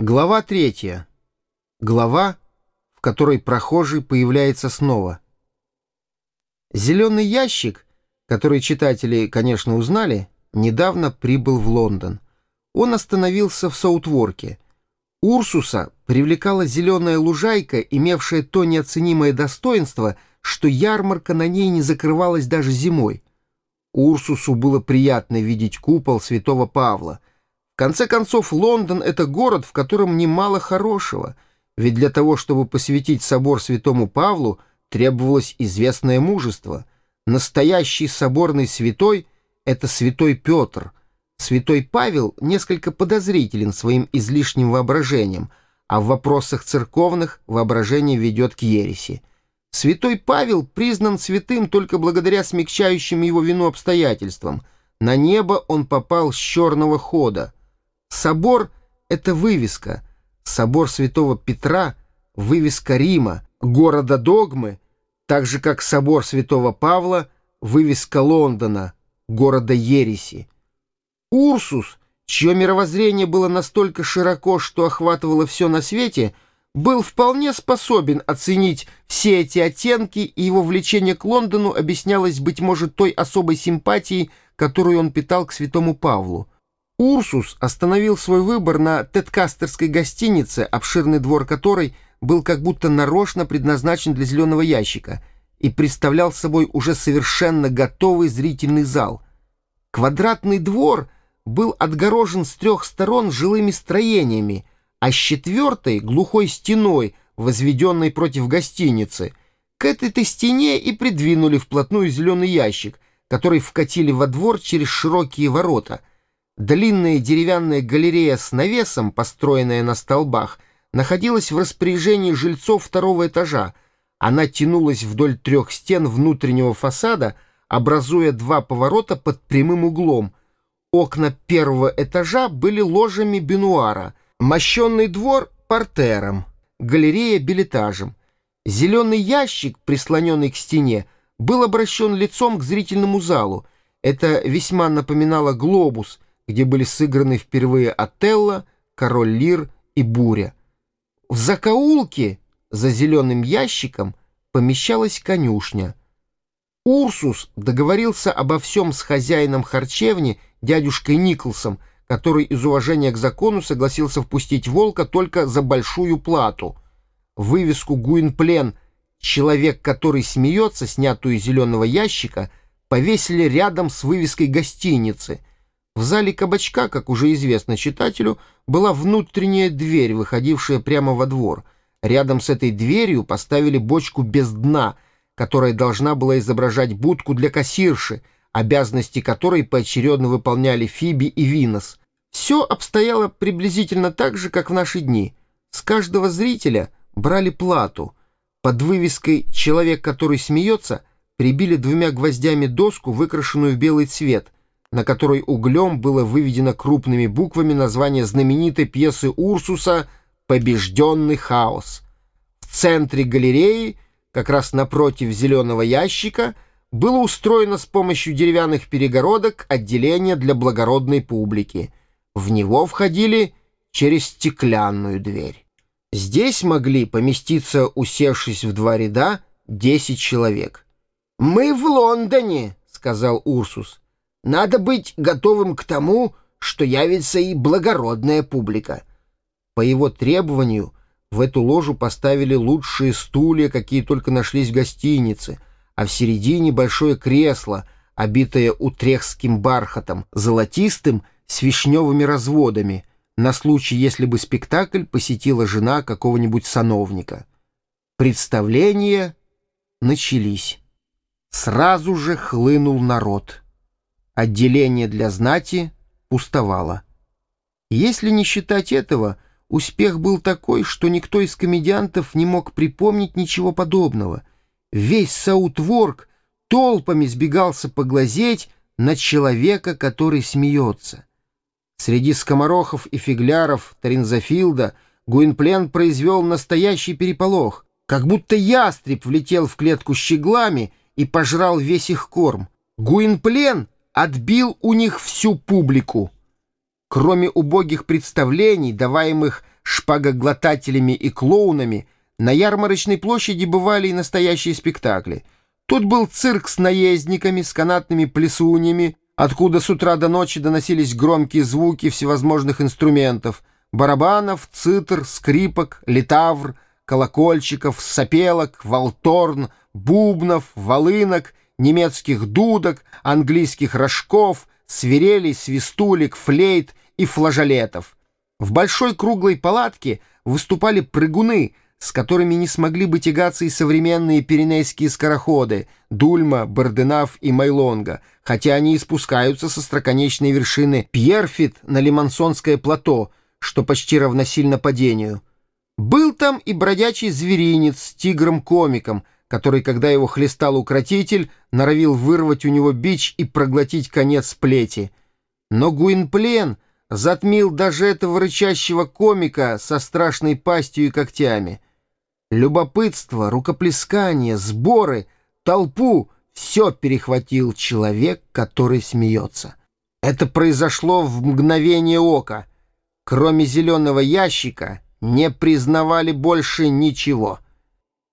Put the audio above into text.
Глава третья. Глава, в которой прохожий появляется снова. Зеленый ящик, который читатели, конечно, узнали, недавно прибыл в Лондон. Он остановился в Саутворке. Урсуса привлекала зеленая лужайка, имевшая то неоценимое достоинство, что ярмарка на ней не закрывалась даже зимой. Урсусу было приятно видеть купол святого Павла — конце концов, Лондон — это город, в котором немало хорошего, ведь для того, чтобы посвятить собор святому Павлу, требовалось известное мужество. Настоящий соборный святой — это святой Петр. Святой Павел несколько подозрителен своим излишним воображением, а в вопросах церковных воображение ведет к ереси. Святой Павел признан святым только благодаря смягчающим его вину обстоятельствам. На небо он попал с черного хода — Собор — это вывеска. Собор Святого Петра — вывеска Рима, города догмы, так же, как собор Святого Павла — вывеска Лондона, города ереси. Урсус, чье мировоззрение было настолько широко, что охватывало все на свете, был вполне способен оценить все эти оттенки, и его влечение к Лондону объяснялось, быть может, той особой симпатией, которую он питал к святому Павлу. Урсус остановил свой выбор на Теткастерской гостинице, обширный двор которой был как будто нарочно предназначен для зеленого ящика и представлял собой уже совершенно готовый зрительный зал. Квадратный двор был отгорожен с трех сторон жилыми строениями, а с четвертой — глухой стеной, возведенной против гостиницы. К этой-то стене и придвинули вплотную зеленый ящик, который вкатили во двор через широкие ворота — Длинная деревянная галерея с навесом, построенная на столбах, находилась в распоряжении жильцов второго этажа. Она тянулась вдоль трех стен внутреннего фасада, образуя два поворота под прямым углом. Окна первого этажа были ложами бенуара, мощенный двор — портером, галерея — билетажем. Зеленый ящик, прислоненный к стене, был обращен лицом к зрительному залу. Это весьма напоминало глобус — где были сыграны впервые Отелло, Король Лир и Буря. В закоулке за зеленым ящиком помещалась конюшня. Урсус договорился обо всем с хозяином харчевни, дядюшкой Николсом, который из уважения к закону согласился впустить волка только за большую плату. Вывеску «Гуинплен» «Человек, который смеется», снятую из зеленого ящика, повесили рядом с вывеской гостиницы — в зале кабачка, как уже известно читателю, была внутренняя дверь, выходившая прямо во двор. Рядом с этой дверью поставили бочку без дна, которая должна была изображать будку для кассирши, обязанности которой поочередно выполняли Фиби и Винос. Все обстояло приблизительно так же, как в наши дни. С каждого зрителя брали плату. Под вывеской «Человек, который смеется» прибили двумя гвоздями доску, выкрашенную в белый цвет — на которой углем было выведено крупными буквами название знаменитой пьесы Урсуса «Побежденный хаос». В центре галереи, как раз напротив зеленого ящика, было устроено с помощью деревянных перегородок отделение для благородной публики. В него входили через стеклянную дверь. Здесь могли поместиться, усевшись в два ряда, десять человек. «Мы в Лондоне», — сказал Урсус. Надо быть готовым к тому, что явится и благородная публика. По его требованию в эту ложу поставили лучшие стулья, какие только нашлись в гостинице, а в середине большое кресло, обитое утрехским бархатом, золотистым с вишневыми разводами, на случай, если бы спектакль посетила жена какого-нибудь сановника. Представления начались. Сразу же хлынул народ — Отделение для знати пустовало. Если не считать этого, успех был такой, что никто из комедиантов не мог припомнить ничего подобного. Весь Саутворк толпами сбегался поглазеть на человека, который смеется. Среди скоморохов и фигляров Таринзафилда Гуинплен произвел настоящий переполох, как будто ястреб влетел в клетку щеглами и пожрал весь их корм. Гуинплен — отбил у них всю публику. Кроме убогих представлений, даваемых шпагоглотателями и клоунами, на ярмарочной площади бывали и настоящие спектакли. Тут был цирк с наездниками, с канатными плесуньями, откуда с утра до ночи доносились громкие звуки всевозможных инструментов — барабанов, цитр, скрипок, литавр, колокольчиков, сопелок, волторн, бубнов, волынок, немецких дудок, английских рожков, свирелей, свистулек, флейт и флажолетов. В большой круглой палатке выступали прыгуны, с которыми не смогли бы тягаться и современные пиренейские скороходы Дульма, Барденав и Майлонга, хотя они и спускаются со строконечной вершины Пьерфит на Лимансонское плато, что почти равносильно падению. Был там и бродячий зверинец с тигром-комиком, который, когда его хлестал укротитель, норовил вырвать у него бич и проглотить конец плети. Но Гуинплен затмил даже этого рычащего комика со страшной пастью и когтями. Любопытство, рукоплескание, сборы, толпу — все перехватил человек, который смеется. Это произошло в мгновение ока. Кроме зеленого ящика не признавали больше ничего —